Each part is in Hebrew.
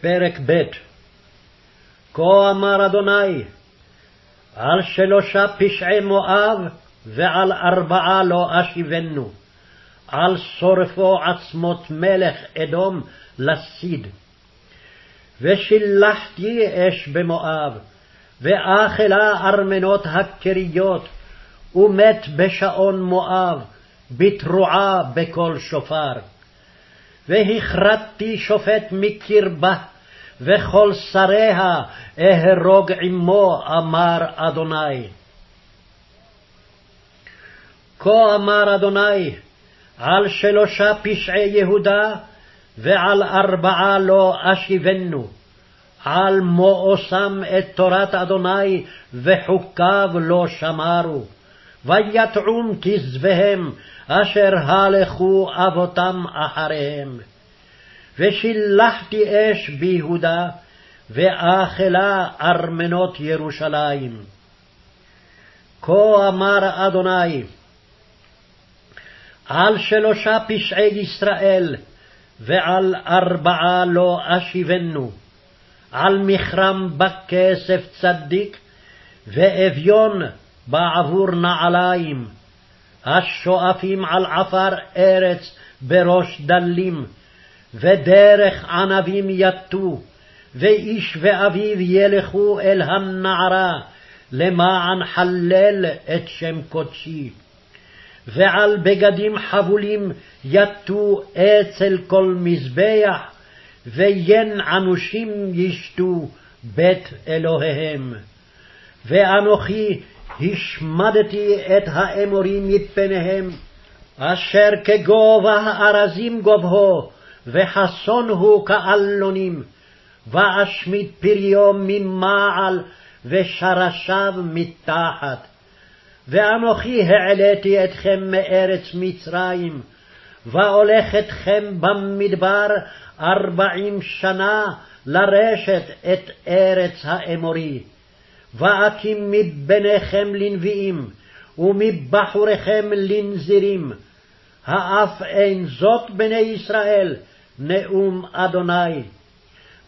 פרק ב' כה אמר אדוני, על שלושה פשעי מואב ועל ארבעה לא אשיבנו, על שורפו עצמות מלך אדום לסיד. ושילחתי אש במואב, ואכלה ארמנות הכריות, ומת בשעון מואב, בתרועה בקול שופר. והכרתתי שופט מקרבה, וכל שריה אהרוג עמו, אמר אדוני. כה אמר אדוני, על שלושה פשעי יהודה, ועל ארבעה לא אשיבנו, על מואסם את תורת אדוני, וחוקיו לא שמרו. ויטעום כזבהם, אשר הלכו אבותם אחריהם. ושילחתי אש ביהודה, ואכלה ארמנות ירושלים. כה אמר אדוני, על שלושה פשעי ישראל, ועל ארבעה לא אשיבנו, על מכרם בכסף צדיק, ואביון בעבור נעליים, השואפים על עפר ארץ בראש דלים, ודרך ענבים יטו, ואיש ואביו ילכו אל הנערה, למען חלל את שם קודשי. ועל בגדים חבולים יטו אצל כל מזבח, ויין ענושים ישתו בית אלוהיהם. ואנוכי השמדתי את האמורים מפניהם, אשר כגובה הארזים גובהו, וחסון הוא כאלונים, ואשמיד פריו ממעל, ושרשיו מתחת. ואנוכי העליתי אתכם מארץ מצרים, ואולך אתכם במדבר ארבעים שנה לרשת את ארץ האמורי. ואקים מבניכם לנביאים, ומבחוריכם לנזירים. האף אין זאת בני ישראל, נאום אדוני.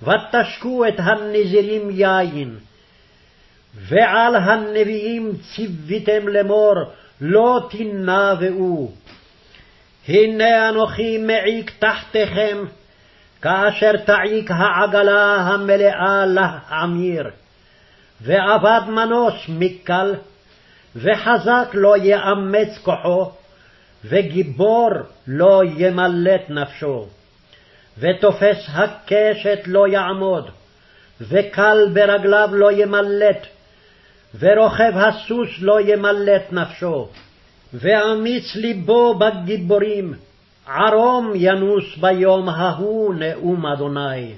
ותשקו את הנזירים יין, ועל הנביאים ציוויתם לאמור, לא תנבאו. הנה אנוכי מעיק תחתיכם, כאשר תעיק העגלה המלאה להעמיר. ואבד מנוס מקל, וחזק לא יאמץ כוחו, וגיבור לא ימלט נפשו. ותופס הקשת לא יעמוד, וקל ברגליו לא ימלט, ורוכב הסוס לא ימלט נפשו. ואמיץ ליבו בגיבורים, ערום ינוס ביום ההוא נאום אדוני.